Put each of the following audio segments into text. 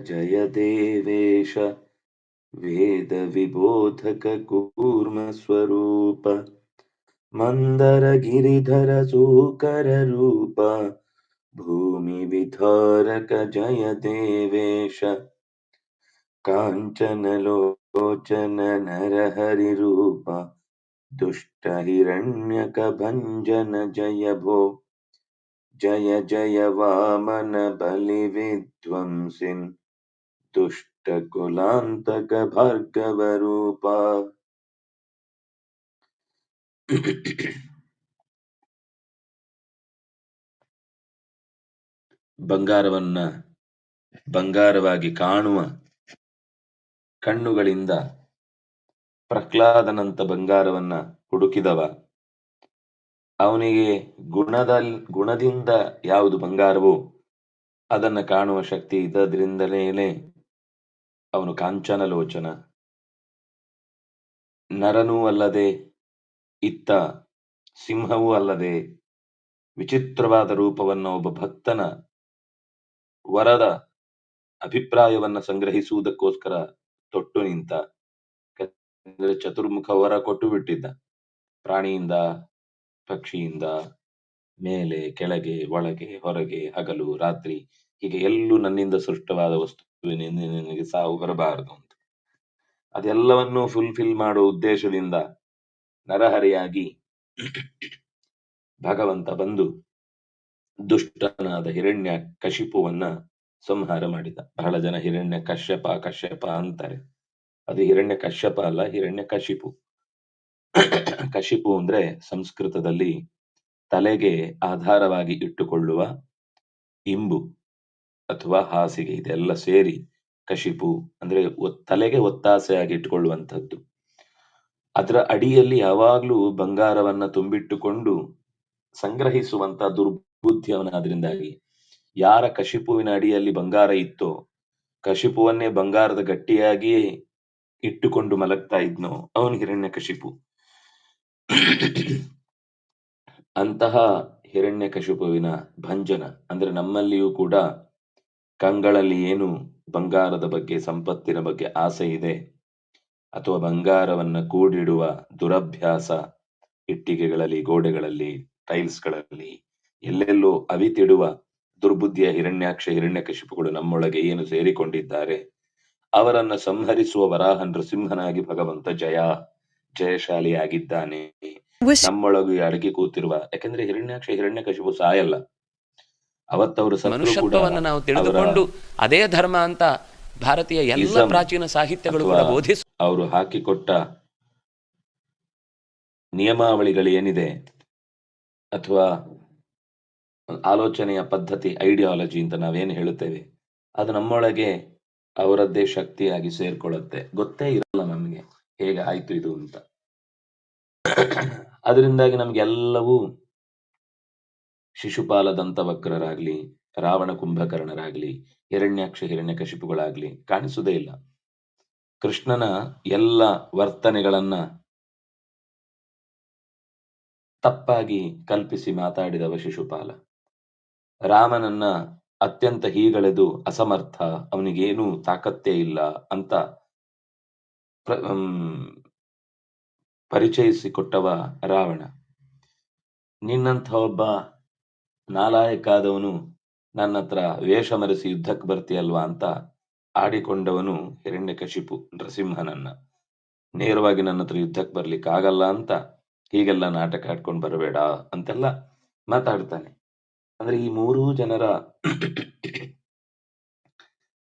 जय देवेश वेदविबोधककूर्मस्वरूप, मन्दरगिरिधरसूकररूप भूमिविधारक जय देवेश काञ्चनलोचन नरहरिरूप दुष्टहिरण्यकभञ्जन जय भो जय जय वामन बलिविध्वंसिन् ದುಷ್ಟ ಕುಲಾಂತಕ ಭಾರ್ಗವ ರೂಪ ಬಂಗಾರವನ್ನ ಬಂಗಾರವಾಗಿ ಕಾಣುವ ಕಣ್ಣುಗಳಿಂದ ಪ್ರಹ್ಲಾದನಂತ ಬಂಗಾರವನ್ನ ಹುಡುಕಿದವ. ಅವನಿಗೆ ಗುಣದ ಗುಣದಿಂದ ಯಾವುದು ಬಂಗಾರವೋ ಅದನ್ನ ಕಾಣುವ ಶಕ್ತಿ ಇದ್ದದ್ರಿಂದಲೇ ಅವನು ಕಾಂಚನ ಲೋಚನ. ನರನೂ ಅಲ್ಲದೆ ಇತ್ತ ಸಿಂಹವೂ ಅಲ್ಲದೆ ವಿಚಿತ್ರವಾದ ರೂಪವನ್ನ ಒಬ್ಬ ಭಕ್ತನ ವರದ ಅಭಿಪ್ರಾಯವನ್ನ ಸಂಗ್ರಹಿಸುವುದಕ್ಕೋಸ್ಕರ ತೊಟ್ಟು ನಿಂತ ಚತುರ್ಮುಖ ವರ ಕೊಟ್ಟು ಬಿಟ್ಟಿದ್ದ. ಪ್ರಾಣಿಯಿಂದ, ಪಕ್ಷಿಯಿಂದ, ಮೇಲೆ, ಕೆಳಗೆ, ಒಳಗೆ, ಹೊರಗೆ, ಹಗಲು, ರಾತ್ರಿ, ಹೀಗೆ ಎಲ್ಲೂ ನನ್ನಿಂದ ಸೃಷ್ಟವಾದ ವಸ್ತುವಿನಿಂದ ನಿನಗೆ ಸಾವು ಬರಬಾರದು ಅಂತ. ಅದೆಲ್ಲವನ್ನೂ ಫುಲ್ಫಿಲ್ ಮಾಡುವ ಉದ್ದೇಶದಿಂದ ನರಹರಿಯಾಗಿ ಭಗವಂತ ಬಂದು ದುಷ್ಟನಾದ ಹಿರಣ್ಯ ಕಶಿಪುವನ್ನ ಸಂಹಾರ ಮಾಡಿದ. ಬಹಳ ಜನ ಹಿರಣ್ಯ ಕಶ್ಯಪ ಕಶ್ಯಪ ಅಂತಾರೆ. ಅದು ಹಿರಣ್ಯ ಕಶ್ಯಪ ಅಲ್ಲ, ಹಿರಣ್ಯ ಕಶಿಪು. ಕಶಿಪು ಅಂದ್ರೆ ಸಂಸ್ಕೃತದಲ್ಲಿ ತಲೆಗೆ ಆಧಾರವಾಗಿ ಇಟ್ಟುಕೊಳ್ಳುವ ಇಂಬು. ಅಥವಾ ಹಾಸಿಗೆ ಇದೆಲ್ಲ ಸೇರಿ ಕಶಿಪು ಅಂದ್ರೆ ತಲೆಗೆ ಒತ್ತಾಸೆಯಾಗಿ ಇಟ್ಕೊಳ್ಳುವಂಥದ್ದು ಅದರ ಅಡಿಯಲ್ಲಿ ಯಾವಾಗ್ಲೂ ಬಂಗಾರವನ್ನ ತುಂಬಿಟ್ಟುಕೊಂಡು ಸಂಗ್ರಹಿಸುವಂತ ದುರ್ಬುದ್ಧಿಯವನಾದ್ರಿಂದಾಗಿ ಯಾರ ಕಶಿಪುವಿನ ಅಡಿಯಲ್ಲಿ ಬಂಗಾರ ಇತ್ತೋ, ಕಶಿಪುವನ್ನೇ ಬಂಗಾರದ ಗಟ್ಟಿಯಾಗಿ ಇಟ್ಟುಕೊಂಡು ಮಲಗ್ತಾ ಇದ್ನೋ ಅವನು ಹಿರಣ್ಯ ಕಶಿಪು ಅಂತಹ ಹಿರಣ್ಯ ಕಶಿಪುವಿನ ಭಂಜನ ಅಂದ್ರೆ ನಮ್ಮಲ್ಲಿಯೂ ಕೂಡ ಕಂಗಳಲ್ಲಿ ಏನು ಬಂಗಾರದ ಬಗ್ಗೆ ಸಂಪತ್ತಿನ ಬಗ್ಗೆ ಆಸೆ ಇದೆ? ಅಥವಾ ಬಂಗಾರವನ್ನು ಕೂಡಿಡುವ ದುರಭ್ಯಾಸ ಇಟ್ಟಿಗೆಗಳಲ್ಲಿ ಗೋಡೆಗಳಲ್ಲಿ ಟೈಲ್ಸ್ಗಳಲ್ಲಿ ಎಲ್ಲೆಲ್ಲೋ ಅವಿತಿಡುವ ದುರ್ಬುದ್ಧಿಯ ಹಿರಣ್ಯಾಕ್ಷ ಹಿರಣ್ಯಕಶಿಪುಗಳು ನಮ್ಮೊಳಗೆ ಏನು ಸೇರಿಕೊಂಡಿದ್ದಾರೆ? ಅವರನ್ನ ಸಂಹರಿಸುವ ವರಾಹ ನೃಸಿಂಹನಾಗಿ ಭಗವಂತ ಜಯ ಜಯಶಾಲಿಯಾಗಿದ್ದಾನೆ. ನಮ್ಮೊಳಗೆ ನಮ್ಮೊಳಗೂ ಅಡಗಿ ಕೂತಿರುವ ಯಾಕಂದ್ರೆ ಹಿರಣ್ಯಾಕ್ಷ ಹಿರಣ್ಯಕಶಿಪು ಸಾಯಲ್ಲ. ಅವತ್ತವರು ಮನುಷ್ಯತ್ವವನ್ನು ನಾವು ತಿಳಿದುಕೊಂಡು ಅದೇ ಧರ್ಮ ಅಂತ ಭಾರತೀಯ ಎಲ್ಲ ಪ್ರಾಚೀನ ಸಾಹಿತ್ಯಗಳು ಕೂಡ ಬೋಧಿಸ ಅವರು ಹಾಕಿಕೊಟ್ಟ ನಿಯಮಾವಳಿಗಳು ಏನಿದೆ? ಅಥವಾ ಆಲೋಚನೆಯ ಪದ್ಧತಿ ಐಡಿಯಾಲಜಿ ಅಂತ ನಾವೇನು ಹೇಳುತ್ತೇವೆ? ಅದು ನಮ್ಮೊಳಗೆ ಅವರದ್ದೇ ಶಕ್ತಿಯಾಗಿ ಸೇರ್ಕೊಳ್ಳುತ್ತೆ. ಗೊತ್ತೇ ಇರಲ್ಲ ನಮಗೆ ಹೇಗೆ ಆಯ್ತು ಇದು ಅಂತ. ಅದರಿಂದಾಗಿ ನಮ್ಗೆಲ್ಲವೂ ಶಿಶುಪಾಲ ದಂತವಕ್ರರಾಗ್ಲಿ ರಾವಣ ಕುಂಭಕರ್ಣರಾಗ್ಲಿ, ಹಿರಣ್ಯಾಕ್ಷ ಹಿರಣ್ಯಕಶಿಪುಗಳಾಗ್ಲಿ ಕಾಣಿಸುವುದೇ ಇಲ್ಲ. ಕೃಷ್ಣನ ಎಲ್ಲ ವರ್ತನೆಗಳನ್ನ ತಪ್ಪಾಗಿ ಕಲ್ಪಿಸಿ ಮಾತಾಡಿದವ ಶಿಶುಪಾಲ. ರಾಮನನ್ನ ಅತ್ಯಂತ ಹೀಗಳೆದು ಅಸಮರ್ಥ, ಅವನಿಗೇನೂ ತಾಕತ್ತೇ ಇಲ್ಲ ಅಂತ ಪರಿಚಯಿಸಿಕೊಟ್ಟವ ರಾವಣ. ನಿನ್ನಂಥ ಒಬ್ಬ ನಾಲಾಯಕಾದವನು ನನ್ನ ಹತ್ರ ವೇಷ ಮರೆಸಿ ಯುದ್ಧಕ್ಕೆ ಬರ್ತೀಯಲ್ವಾ ಅಂತ ಆಡಿಕೊಂಡವನು ಹಿರಣ್ಯಕಶಿಪು ನರಸಿಂಹನನ್ನ. ನೇರವಾಗಿ ನನ್ನ ಹತ್ರ ಯುದ್ಧಕ್ಕೆ ಬರ್ಲಿಕ್ಕೆ ಆಗಲ್ಲ ಅಂತ ಹೀಗೆಲ್ಲ ನಾಟಕ ಆಡ್ಕೊಂಡು ಬರಬೇಡ ಅಂತೆಲ್ಲ ಮಾತಾಡ್ತಾನೆ. ಅಂದ್ರೆ ಈ ಮೂರೂ ಜನರ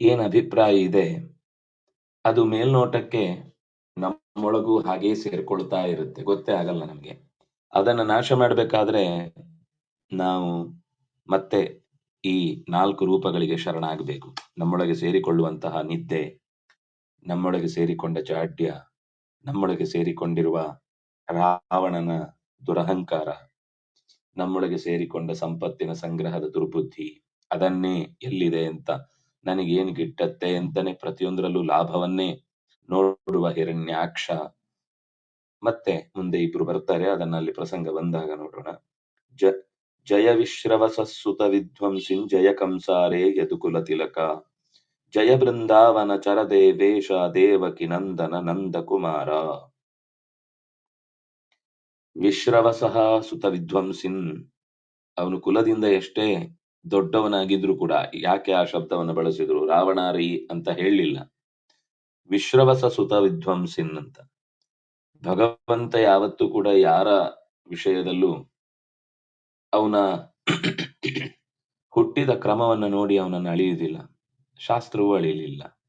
ಏನ್ ಅಭಿಪ್ರಾಯ ಇದೆ, ಅದು ಮೇಲ್ನೋಟಕ್ಕೆ ನಮ್ಮೊಳಗೂ ಹಾಗೆ ಸೇರ್ಕೊಳ್ತಾ ಇರುತ್ತೆ. ಗೊತ್ತೇ ಆಗಲ್ಲ ನಮ್ಗೆ. ಅದನ್ನ ನಾಶ ಮಾಡ್ಬೇಕಾದ್ರೆ ನಾವು ಮತ್ತೆ ಈ ನಾಲ್ಕು ರೂಪಗಳಿಗೆ ಶರಣಾಗಬೇಕು. ನಮ್ಮೊಳಗೆ ಸೇರಿಕೊಳ್ಳುವಂತಹ ನಿದ್ದೆ, ನಮ್ಮೊಳಗೆ ಸೇರಿಕೊಂಡ ಜಾಡ್ಯ ನಮ್ಮೊಳಗೆ ಸೇರಿಕೊಂಡಿರುವ ರಾವಣನ ದುರಹಂಕಾರ, ನಮ್ಮೊಳಗೆ ಸೇರಿಕೊಂಡ ಸಂಪತ್ತಿನ ಸಂಗ್ರಹದ ದುರ್ಬುದ್ಧಿ, ಅದನ್ನೇ ಎಲ್ಲಿದೆ ಅಂತ ನನಗೇನು ಗಿಟ್ಟತ್ತೆ ಅಂತಾನೆ ಪ್ರತಿಯೊಂದರಲ್ಲೂ ಲಾಭವನ್ನೇ ನೋಡುವ ಹಿರಣ್ಯಾಕ್ಷ. ಮತ್ತೆ ಮುಂದೆ ಇಬ್ರು ಬರ್ತಾರೆ ಅದನ್ನ ಅಲ್ಲಿ ಪ್ರಸಂಗ ಬಂದಾಗ ನೋಡೋಣ. ಜ ಜಯ ವಿಶ್ರವಸ ಸುತ ವಿಧ್ವಂಸಿನ್ ಜಯ ಕಂಸಾರೇ ಯದುಕುಲ ತಿಲಕ ಜಯ ಬೃಂದಾವನ ಚರ ವೇಷ ದೇವಕಿ ನಂದನ ನಂದಕುಮಾರ. ವಿಶ್ರವಸಃ ಸುತ ವಿಧ್ವಂಸಿನ್. ಅವನು ಕುಲದಿಂದ ಎಷ್ಟೇ ದೊಡ್ಡವನಾಗಿದ್ರು ಕೂಡ ಯಾಕೆ ಆ ಶಬ್ದವನ್ನು ಬಳಸಿದ್ರು? ರಾವಣಾರಿ ಅಂತ ಹೇಳಲಿಲ್ಲ ವಿಶ್ರವಸ ಸುತ ವಿಧ್ವಂಸಿನ್ ಅಂತ. ಭಗವಂತ ಯಾವತ್ತೂ ಕೂಡ ಯಾರ ವಿಷಯದಲ್ಲೂ ಅವನ ಹುಟ್ಟಿದ ಕ್ರಮವನ್ನು ನೋಡಿ ಅವನನ್ನು ಅಳಿಯುವುದಿಲ್ಲ. ಶಾಸ್ತ್ರವೂ ಅಳಿಯಲಿಲ್ಲ.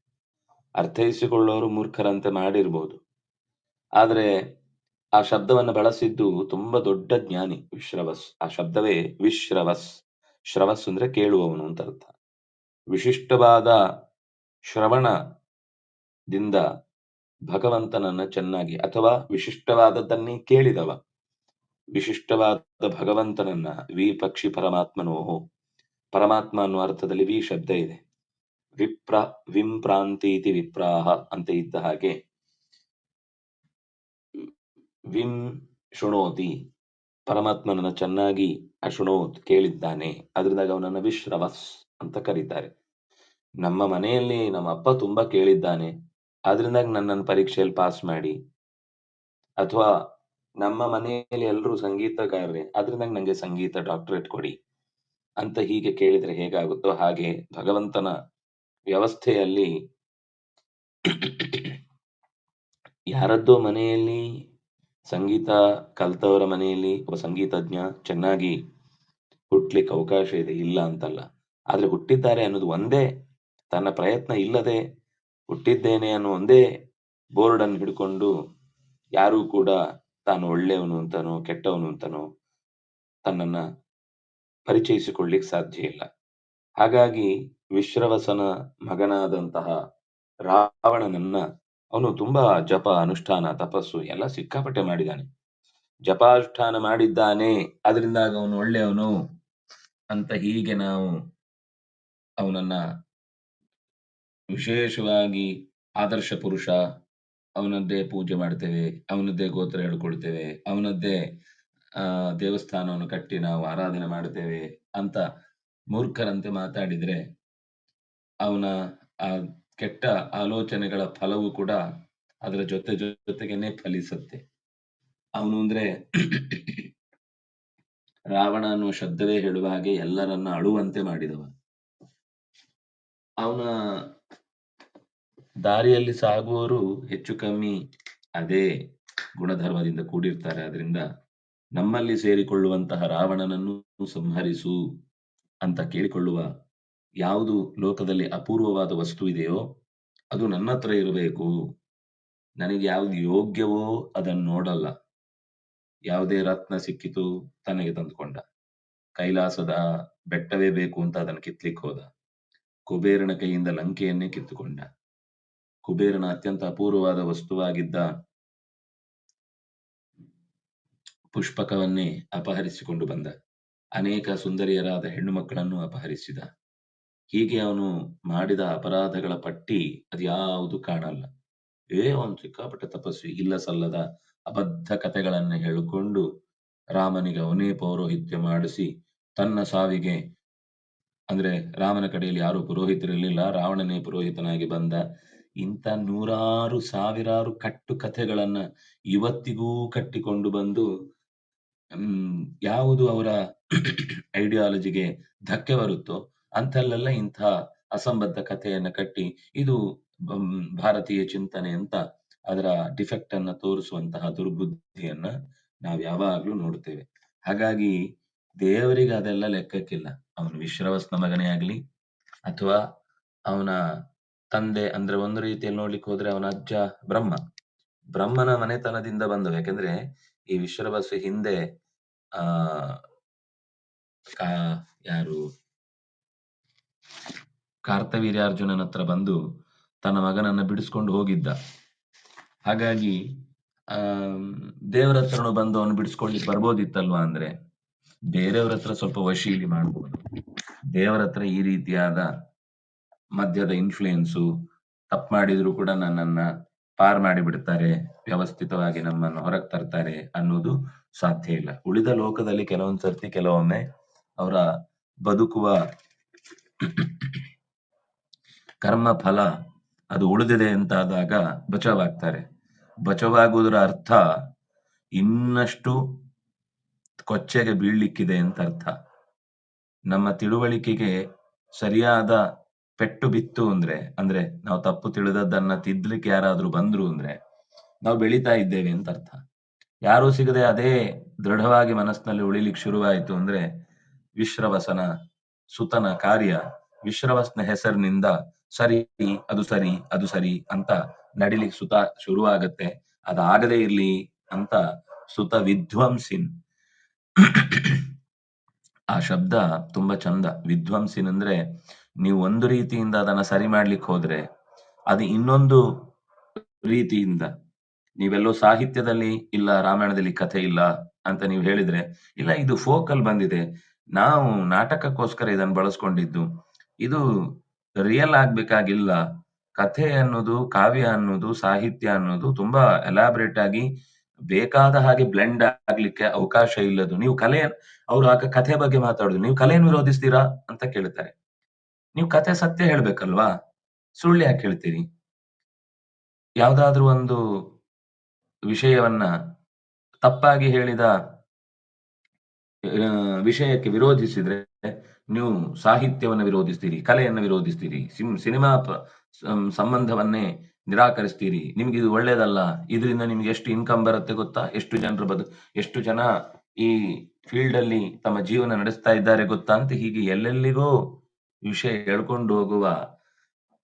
ಅರ್ಥೈಸಿಕೊಳ್ಳೋರು ಮೂರ್ಖರಂತೆ ಮಾಡಿರ್ಬೋದು. ಆದರೆ ಆ ಶಬ್ದವನ್ನು ಬಳಸಿದ್ದು ತುಂಬಾ ದೊಡ್ಡ ಜ್ಞಾನಿ ವಿಶ್ರವಸ್. ಆ ಶಬ್ದವೇ ವಿಶ್ರವಸ್. ಶ್ರವಸ್ ಅಂದ್ರೆ ಕೇಳುವವನು ಅಂತ ಅರ್ಥ. ವಿಶಿಷ್ಟವಾದ ಶ್ರವಣದಿಂದ ಭಗವಂತನನ್ನ ಚೆನ್ನಾಗಿ ಅಥವಾ ವಿಶಿಷ್ಟವಾದದ್ದನ್ನೇ ಕೇಳಿದವ. ವಿಶಿಷ್ಟವಾದ ಭಗವಂತನನ್ನ ವಿ ಪಕ್ಷಿ ಪರಮಾತ್ಮನೋ ಪರಮಾತ್ಮ ಅನ್ನುವ ಅರ್ಥದಲ್ಲಿ ವಿ ಶಬ್ದ ಇದೆ. ವಿಪ್ರ ವಿಂಪ್ರಾಂತೀತಿ ವಿಪ್ರಾಹ ಅಂತ ಇದ್ದ ಹಾಗೆ ವಿಂ ಶೃಣೋತಿ. ಪರಮಾತ್ಮನನ್ನ ಚೆನ್ನಾಗಿ ಅಶೃಣೋತ್ ಕೇಳಿದ್ದಾನೆ. ಅದರಿಂದಾಗ ಅವನನ್ನ ವಿಶ್ರವಸ್ ಅಂತ ಕರೀತಾರೆ. ನಮ್ಮ ಮನೆಯಲ್ಲಿ ನಮ್ಮ ಅಪ್ಪ ತುಂಬಾ ಕೇಳಿದ್ದಾನೆ. ಅದರಿಂದಾಗ ನನ್ನನ್ನು ಪರೀಕ್ಷೆಯಲ್ಲಿ ಪಾಸ್ ಮಾಡಿ. ಅಥವಾ ನಮ್ಮ ಮನೆಯಲ್ಲಿ ಎಲ್ಲರೂ ಸಂಗೀತಗಾರರೇ ಆದ್ರಿಂದ ನಂಗೆ ಸಂಗೀತ ಡಾಕ್ಟರೇಟ್ ಕೊಡಿ ಅಂತ ಹೀಗೆ ಕೇಳಿದ್ರೆ ಹೇಗಾಗುತ್ತೋ ಹಾಗೆ ಭಗವಂತನ ವ್ಯವಸ್ಥೆಯಲ್ಲಿ ಯಾರದ್ದೋ ಮನೆಯಲ್ಲಿ ಸಂಗೀತ ಕಲ್ತವರ ಮನೆಯಲ್ಲಿ ಒಬ್ಬ ಸಂಗೀತಜ್ಞ ಚೆನ್ನಾಗಿ ಹುಟ್ಲಿಕ್ಕೆ ಅವಕಾಶ ಇದೆ, ಇಲ್ಲ ಅಂತಲ್ಲ. ಆದ್ರೆ ಹುಟ್ಟಿದ್ದಾರೆ ಅನ್ನೋದು ಒಂದೇ, ತನ್ನ ಪ್ರಯತ್ನ ಇಲ್ಲದೆ ಹುಟ್ಟಿದ್ದೇನೆ ಅನ್ನೋ ಒಂದೇ ಬೋರ್ಡ್ ಅನ್ನು ಹಿಡ್ಕೊಂಡು ಯಾರೂ ಕೂಡ ತಾನು ಒಳ್ಳೆಯವನು ಅಂತನೋ, ಕೆಟ್ಟವನು ಅಂತನೋ ತನ್ನನ್ನ ಪರಿಚಯಿಸಿಕೊಳ್ಳಿಕ್ ಸಾಧ್ಯ ಇಲ್ಲ. ಹಾಗಾಗಿ ವಿಶ್ರವಸನ ಮಗನಾದಂತಹ ರಾವಣನನ್ನ ಅವನು ತುಂಬಾ ಜಪ, ಅನುಷ್ಠಾನ, ತಪಸ್ಸು ಎಲ್ಲ ಸಿಕ್ಕಾಪಟ್ಟೆ ಮಾಡಿದ್ದಾನೆ ಜಪಾನುಷ್ಠಾನ ಮಾಡಿದ್ದಾನೆ ಅದರಿಂದಾಗ ಅವನು ಒಳ್ಳೆಯವನು ಅಂತ ಹೀಗೆ ನಾವು ಅವನನ್ನ ವಿಶೇಷವಾಗಿ ಆದರ್ಶ ಪುರುಷ ಅವನದ್ದೇ ಪೂಜೆ ಮಾಡ್ತೇವೆ, ಅವನದ್ದೇ ಗೋತ್ರ ಹೇಳ್ಕೊಳ್ತೇವೆ, ಅವನದ್ದೇ, ಆ, ದೇವಸ್ಥಾನವನ್ನು ಕಟ್ಟಿ ನಾವು ಆರಾಧನೆ ಮಾಡ್ತೇವೆ ಅಂತ ಮೂರ್ಖರಂತೆ ಮಾತಾಡಿದ್ರೆ ಅವನ ಆ ಕೆಟ್ಟ ಆಲೋಚನೆಗಳ ಫಲವು ಕೂಡ ಅದರ ಜೊತೆ ಜೊತೆಗೇನೆ ಫಲಿಸುತ್ತೆ. ಅವನು ಅಂದ್ರೆ ರಾವಣ ಅನ್ನುವ ಶಬ್ದವೇ ಹೇಳುವ ಹಾಗೆ ಎಲ್ಲರನ್ನ ಅಳುವಂತೆ ಮಾಡಿದವ ಅವನ ದಾರಿಯಲ್ಲಿ ಸಾಗುವವರು ಹೆಚ್ಚು ಕಮ್ಮಿ ಅದೇ ಗುಣಧರ್ಮದಿಂದ ಕೂಡಿರ್ತಾರೆ. ಅದರಿಂದ ನಮ್ಮಲ್ಲಿ ಸೇರಿಕೊಳ್ಳುವಂತಹ ರಾವಣನನ್ನು ಸಂಹರಿಸು ಅಂತ ಕೇಳಿಕೊಳ್ಳುವ ಯಾವುದು ಲೋಕದಲ್ಲಿ ಅಪೂರ್ವವಾದ ವಸ್ತು ಇದೆಯೋ ಅದು ನನ್ನ ಹತ್ರ ಇರಬೇಕು. ನನಗೆ ಯಾವ್ದು ಯೋಗ್ಯವೋ ಅದನ್ನು ನೋಡಲ್ಲ. ಯಾವುದೇ ರತ್ನ ಸಿಕ್ಕಿತು ತನಗೆ ತಂದುಕೊಂಡ. ಕೈಲಾಸದ ಬೆಟ್ಟವೇ ಬೇಕು ಅಂತ ಅದನ್ನು ಕಿತ್ಲಿಕ್ಕೆ ಹೋದ. ಕುಬೇರನ ಕೈಯಿಂದ ಲಂಕೆಯನ್ನೇ ಕಿತ್ತುಕೊಂಡ. ಕುಬೇರನ ಅತ್ಯಂತ ಅಪೂರ್ವವಾದ ವಸ್ತುವಾಗಿದ್ದ ಪುಷ್ಪಕವನ್ನೇ ಅಪಹರಿಸಿಕೊಂಡು ಬಂದ. ಅನೇಕ ಸುಂದರಿಯರಾದ ಹೆಣ್ಣು ಮಕ್ಕಳನ್ನು ಅಪಹರಿಸಿದ. ಹೀಗೆ ಅವನು ಮಾಡಿದ ಅಪರಾಧಗಳ ಪಟ್ಟಿ ಅದ್ಯಾವುದು ಕಾಣಲ್ಲ. ಏ, ಅವನು ಸಿಕ್ಕಾಪಟ್ಟೆ ತಪಸ್ವಿ ಇಲ್ಲ ಸಲ್ಲದ ಅಬದ್ಧ ಕಥೆಗಳನ್ನು ಹೇಳಿಕೊಂಡು ರಾಮನಿಗೆ ಅವನೇ ಪೌರೋಹಿತ್ಯ ಮಾಡಿಸಿ ತನ್ನ ಸಾವಿಗೆ, ಅಂದ್ರೆ ರಾಮನ ಕಡೆಯಲ್ಲಿ ಯಾರು ಪುರೋಹಿತರಿರಲಿಲ್ಲ, ರಾವಣನೇ ಪುರೋಹಿತನಾಗಿ ಬಂದ ಇಂಥ ನೂರಾರು ಸಾವಿರಾರು ಕಟ್ಟು ಕಥೆಗಳನ್ನ ಇವತ್ತಿಗೂ ಕಟ್ಟಿಕೊಂಡು ಬಂದು ಯಾವುದು ಅವರ ಐಡಿಯಾಲಜಿಗೆ ಧಕ್ಕೆ ಬರುತ್ತೋ ಅಂಥಲ್ಲೆಲ್ಲ ಇಂಥ ಅಸಂಬದ್ಧ ಕಥೆಯನ್ನ ಕಟ್ಟಿ, ಇದು ಭಾರತೀಯ ಚಿಂತನೆ ಅಂತ ಅದರ ಡಿಫೆಕ್ಟ್ ಅನ್ನ ತೋರಿಸುವಂತಹ ದುರ್ಬುದ್ಧಿಯನ್ನ ನಾವು ಯಾವಾಗ್ಲೂ ನೋಡ್ತೇವೆ. ಹಾಗಾಗಿ ದೇವರಿಗೆ ಅದೆಲ್ಲ ಲೆಕ್ಕಕ್ಕಿಲ್ಲ. ಅವನು ವಿಶ್ರವಸ್ನ ಮಗನೇ ಆಗ್ಲಿ, ಅಥವಾ ಅವನ ತಂದೆ ಅಂದ್ರೆ ಒಂದು ರೀತಿಯಲ್ಲಿ ನೋಡ್ಲಿಕ್ಕೆ ಹೋದ್ರೆ ಅವನ ಅಜ್ಜ ಬ್ರಹ್ಮ. ಬ್ರಹ್ಮನ ಮನೆತನದಿಂದ ಬಂದವು. ಯಾಕಂದ್ರೆ ಈ ವಿಶ್ವರಬಸು ಹಿಂದೆ, ಆ, ಕಾ- ಯಾರು? ಕಾರ್ತವೀರ್ಯಾರ್ಜುನನ ಹತ್ರ ಬಂದು ತನ್ನ ಮಗನನ್ನ ಬಿಡಿಸ್ಕೊಂಡು ಹೋಗಿದ್ದ. ಹಾಗಾಗಿ, ಆ, ದೇವರ ಹತ್ರನು ಬಂದು ಅವನು ಬಿಡಿಸ್ಕೊಳ್ಲಿಕ್ಕೆ ಬರ್ಬೋದಿತ್ತಲ್ವಾ ಅಂದ್ರೆ, ಬೇರೆಯವ್ರ ಹತ್ರ ಸ್ವಲ್ಪ ವಶೀಲಿ ಮಾಡ್ಬೋದು. ದೇವರ ಹತ್ರ ಈ ರೀತಿಯಾದ ಮದ್ಯದ ಇನ್ಫ್ಲೂಯೆನ್ಸು ತಪ್ಪು ಮಾಡಿದ್ರು ಕೂಡ ನನ್ನನ್ನ ಪಾರ್ ಮಾಡಿ ಬಿಡ್ತಾರೆ ವ್ಯವಸ್ಥಿತವಾಗಿ ನಮ್ಮನ್ನು ಹೊರಗೆ ತರ್ತಾರೆ ಅನ್ನೋದು ಸಾಧ್ಯ ಇಲ್ಲ. ಉಳಿದ ಲೋಕದಲ್ಲಿ ಕೆಲವೊಂದ್ ಸರ್ತಿ ಕೆಲವೊಮ್ಮೆ ಅವರ ಬದುಕುವ ಕರ್ಮ ಫಲ ಅದು ಉಳಿದಿದೆ ಅಂತಾದಾಗ ಬಚಾವಾಗ್ತಾರೆ. ಬಚಾವಾಗುವುದರ ಅರ್ಥ ಇನ್ನಷ್ಟು ಕೊಚ್ಚೆಗೆ ಬೀಳ್ಲಿಕ್ಕಿದೆ ಅಂತ ಅರ್ಥ. ನಮ್ಮ ತಿಳುವಳಿಕೆಗೆ ಸರಿಯಾದ ಪೆಟ್ಟು ಬಿತ್ತು ಅಂದ್ರೆ ಅಂದ್ರೆ ನಾವು ತಪ್ಪು ತಿಳಿದದ್ದನ್ನ ತಿದ್ಲಿಕ್ಕೆ ಯಾರಾದ್ರೂ ಬಂದ್ರು ಅಂದ್ರೆ ನಾವು ಬೆಳೀತಾ ಇದ್ದೇವೆ ಅಂತ ಅರ್ಥ. ಯಾರೂ ಸಿಗದೆ ಅದೇ ದೃಢವಾಗಿ ಮನಸ್ಸಿನಲ್ಲಿ ಉಳಿಲಿಕ್ಕೆ ಶುರುವಾಯಿತು ಅಂದ್ರೆ ವಿಶ್ರವಸನ, ಸುತನ ಕಾರ್ಯ, ವಿಶ್ರವಸನ ಹೆಸರಿನಿಂದ ಸರಿ, ಅದು ಸರಿ ಅದು ಸರಿ ಅಂತ ನಡಿಲಿಕ್ಕೆ ಸುತ ಶುರುವಾಗತ್ತೆ. ಅದಾಗದೇ ಇರ್ಲಿ ಅಂತ ಸುತ ವಿಧ್ವಂಸಿನ್. ಆ ಶಬ್ದ ತುಂಬಾ ಚಂದ. ವಿಧ್ವಂಸಿನ್ ಅಂದ್ರೆ ನೀವು ಒಂದು ರೀತಿಯಿಂದ ಅದನ್ನ ಸರಿ ಮಾಡ್ಲಿಕ್ಕೆ ಹೋದ್ರೆ ಅದು ಇನ್ನೊಂದು ರೀತಿಯಿಂದ ನೀವೆಲ್ಲೋ ಸಾಹಿತ್ಯದಲ್ಲಿ ಇಲ್ಲ ರಾಮಾಯಣದಲ್ಲಿ ಕಥೆ ಇಲ್ಲ ಅಂತ ನೀವು ಹೇಳಿದ್ರೆ, ಇಲ್ಲ ಇದು ಫೋಕಲ್ ಬಂದಿದೆ, ನಾವು ನಾಟಕಕ್ಕೋಸ್ಕರ ಇದನ್ನು ಬಳಸ್ಕೊಂಡಿದ್ದು, ಇದು ರಿಯಲ್ ಆಗ್ಬೇಕಾಗಿಲ್ಲ, ಕಥೆ ಅನ್ನೋದು, ಕಾವ್ಯ ಅನ್ನೋದು, ಸಾಹಿತ್ಯ ಅನ್ನೋದು ತುಂಬಾ ಎಲಾಬ್ರೇಟ್ ಆಗಿ ಬೇಕಾದ ಹಾಗೆ ಬ್ಲೆಂಡ್ ಆಗ್ಲಿಕ್ಕೆ ಅವಕಾಶ ಇಲ್ಲದು. ನೀವು ಕಲೆ ಅವ್ರು ಆಗ ಕಥೆ ಬಗ್ಗೆ ಮಾತಾಡುದು, ನೀವು ಕಲೆಯನ್ನು ವಿರೋಧಿಸ್ತೀರಾ ಅಂತ ಕೇಳ್ತಾರೆ. ನೀವು ಕತೆ ಸತ್ಯ ಹೇಳ್ಬೇಕಲ್ವಾ? ಸುಳ್ಳು ಯಾಕೆ ಹೇಳ್ತೀರಿ? ಯಾವ್ದಾದ್ರೂ ಒಂದು ವಿಷಯವನ್ನ ತಪ್ಪಾಗಿ ಹೇಳಿದ ವಿಷಯಕ್ಕೆ ವಿರೋಧಿಸಿದ್ರೆ ನೀವು ಸಾಹಿತ್ಯವನ್ನ ವಿರೋಧಿಸ್ತೀರಿ, ಕಲೆಯನ್ನ ವಿರೋಧಿಸ್ತೀರಿ ಸಿನಿಮಾ ಸಂಬಂಧವನ್ನೇ ನಿರಾಕರಿಸ್ತೀರಿ, ನಿಮ್ಗೆ ಇದು ಒಳ್ಳೇದಲ್ಲ, ಇದರಿಂದ ನಿಮ್ಗೆ ಎಷ್ಟು ಇನ್ಕಮ್ ಬರುತ್ತೆ ಗೊತ್ತಾ? ಎಷ್ಟು ಜನರು ಬದು, ಎಷ್ಟು ಜನ ಈ ಫೀಲ್ಡ್ ಅಲ್ಲಿ ತಮ್ಮ ಜೀವನ ನಡೆಸ್ತಾ ಇದ್ದಾರೆ ಗೊತ್ತಾ? ಅಂತ ಹೀಗೆ ಎಲ್ಲೆಲ್ಲಿಗೋ ವಿಷಯ ಹೇಳ್ಕೊಂಡು ಹೋಗುವ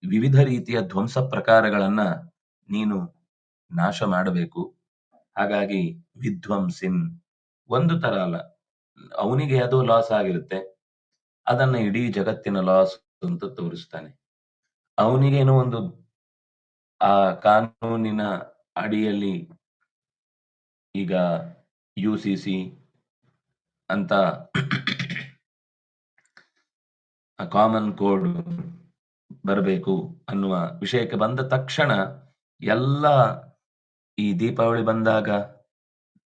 ವಿವಿಧ ರೀತಿಯ ಧ್ವಂಸ ಪ್ರಕಾರಗಳನ್ನ ನೀನು ನಾಶ ಮಾಡಬೇಕು. ಹಾಗಾಗಿ ವಿಧ್ವಂಸಿನ್ ಒಂದು ತರ ಅಲ್ಲ. ಅವನಿಗೆ ಅದು ಲಾಸ್ ಆಗಿರುತ್ತೆ. ಅದನ್ನ ಇಡೀ ಜಗತ್ತಿನ ಲಾಸ್ ಅಂತ ತೋರಿಸ್ತಾನೆ. ಅವನಿಗೇನೋ ಒಂದು ಆ ಕಾನೂನಿನ ಅಡಿಯಲ್ಲಿ ಈಗ ಯು ಸಿ ಸಿ ಅಂತ ಕಾಮನ್ ಕೋಡ್ ಬರಬೇಕು ಅನ್ನುವ ವಿಷಯಕ್ಕೆ ಬಂದ ತಕ್ಷಣ ಎಲ್ಲ ಈ ದೀಪಾವಳಿ ಬಂದಾಗ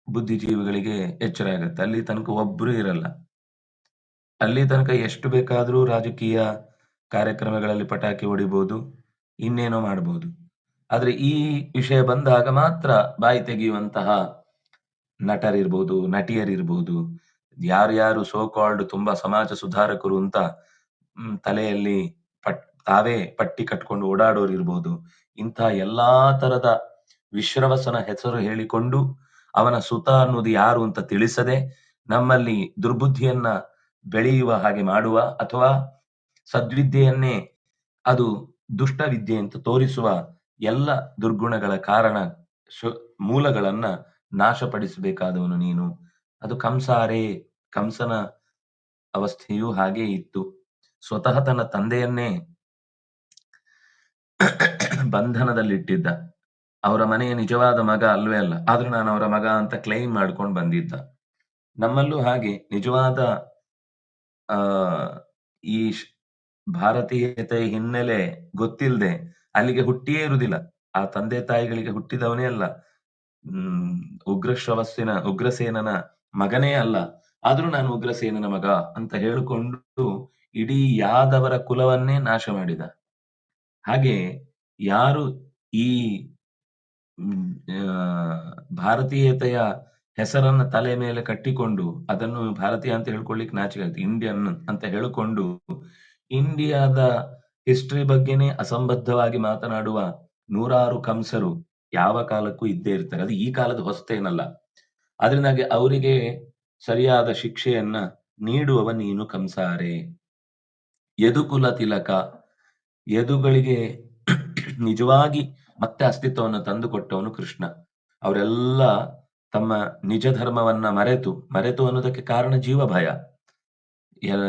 ಬುದ್ಧಿಜೀವಿಗಳಿಗೆ ಎಚ್ಚರ ಆಗುತ್ತೆ ಅಲ್ಲಿ ತನಕ ಒಬ್ರು ಇರಲ್ಲ. ಅಲ್ಲಿ ತನಕ ಎಷ್ಟು ಬೇಕಾದರೂ ರಾಜಕೀಯ ಕಾರ್ಯಕ್ರಮಗಳಲ್ಲಿ ಪಟಾಕಿ ಹೊಡಿಬಹುದು ಇನ್ನೇನೋ ಮಾಡಬಹುದು ಆದ್ರೆ ಈ ವಿಷಯ ಬಂದಾಗ ಮಾತ್ರ ಬಾಯಿ ತೆಗೆಯುವಂತಹ ನಟರಿರ್ಬೋದು, ನಟಿಯರಿರ್ಬೋದು, ಯಾರ್ಯಾರು ಸೋ ಕಾಲ್ಡ್ ತುಂಬಾ ಸಮಾಜ ಸುಧಾರಕರು ಅಂತ ಮ್, ತಲೆಯಲ್ಲಿ ಪಟ್ ತಾವೇ ಪಟ್ಟಿ ಕಟ್ಕೊಂಡು ಓಡಾಡೋರು ಇರ್ಬೋದು. ಇಂತಹ ಎಲ್ಲಾ ತರದ ವಿಶ್ರವಸನ ಹೆಸರು ಹೇಳಿಕೊಂಡು ಅವನ ಸುತ ಅನ್ನೋದು ಯಾರು ಅಂತ ತಿಳಿಸದೆ ನಮ್ಮಲ್ಲಿ ದುರ್ಬುದ್ಧಿಯನ್ನ ಬೆಳೆಯುವ ಹಾಗೆ ಮಾಡುವ ಅಥವಾ ಸದ್ವಿದ್ಯೆಯನ್ನೇ ಅದು ದುಷ್ಟ ವಿದ್ಯೆ ಅಂತ ತೋರಿಸುವ ಎಲ್ಲ ದುರ್ಗುಣಗಳ ಕಾರಣ ಮೂಲಗಳನ್ನ ನಾಶಪಡಿಸಬೇಕಾದವನು ನೀನು. ಅದು ಕಂಸಾರೇ ಕಂಸನ ಅವಸ್ಥೆಯೂ ಹಾಗೆ ಇತ್ತು. ಸ್ವತಃ ತನ್ನ ತಂದೆಯನ್ನೇ ಬಂಧನದಲ್ಲಿಟ್ಟಿದ್ದ. ಅವರ ಮನೆಯ ನಿಜವಾದ ಮಗ ಅಲ್ವೇ ಅಲ್ಲ, ಆದ್ರೂ ನಾನು ಅವರ ಮಗ ಅಂತ ಕ್ಲೈಮ್ ಮಾಡ್ಕೊಂಡು ಬಂದಿದ್ದ. ನಮ್ಮಲ್ಲೂ ಹಾಗೆ ನಿಜವಾದ, ಆ, ಈ ಭಾರತೀಯತೆ ಹಿನ್ನೆಲೆ ಗೊತ್ತಿಲ್ಲದೆ ಅಲ್ಲಿಗೆ ಹುಟ್ಟಿಯೇ ಇರುವುದಿಲ್ಲ. ಆ ತಂದೆ ತಾಯಿಗಳಿಗೆ ಹುಟ್ಟಿದವನೇ ಅಲ್ಲ, ಹ್ಮ್, ಉಗ್ರಶ್ರವಸ್ಸಿನ, ಉಗ್ರಸೇನನ ಮಗನೇ ಅಲ್ಲ, ಆದ್ರೂ ನಾನು ಉಗ್ರಸೇನನ ಮಗ ಅಂತ ಹೇಳಿಕೊಂಡು ಇಡೀ ಯಾದವರ ಕುಲವನ್ನೇ ನಾಶ ಮಾಡಿದ ಹಾಗೆ ಯಾರು ಈ ಭಾರತೀಯತೆಯ ಹೆಸರನ್ನ ತಲೆ ಮೇಲೆ ಕಟ್ಟಿಕೊಂಡು ಅದನ್ನು ಭಾರತೀಯ ಅಂತ ಹೇಳ್ಕೊಳ್ಲಿಕ್ಕೆ ನಾಚಿಕೆ ಇಂಡಿಯನ್ ಅಂತ ಹೇಳಿಕೊಂಡು ಇಂಡಿಯಾದ ಹಿಸ್ಟ್ರಿ ಬಗ್ಗೆನೇ ಅಸಂಬದ್ಧವಾಗಿ ಮಾತನಾಡುವ ನೂರಾರು ಕಂಸರು ಯಾವ ಕಾಲಕ್ಕೂ ಇದ್ದೇ ಇರ್ತಾರೆ. ಅದು ಈ ಕಾಲದ ಹೊಸತೇನಲ್ಲ. ಅದರಿಂದಾಗಿ ಅವರಿಗೆ ಸರಿಯಾದ ಶಿಕ್ಷೆಯನ್ನ ನೀಡುವವ ನೀನು ಕಂಸಾರೆ. ಯದುಕುಲ ತಿಲಕ ಯದುಗಳಿಗೆ ನಿಜವಾಗಿ ಮತ್ತೆ ಅಸ್ತಿತ್ವವನ್ನು ತಂದುಕೊಟ್ಟವನು ಕೃಷ್ಣ. ಅವರೆಲ್ಲ ತಮ್ಮ ನಿಜ ಧರ್ಮವನ್ನ ಮರೆತು ಮರೆತು ಅನ್ನೋದಕ್ಕೆ ಕಾರಣ ಜೀವ ಭಯ.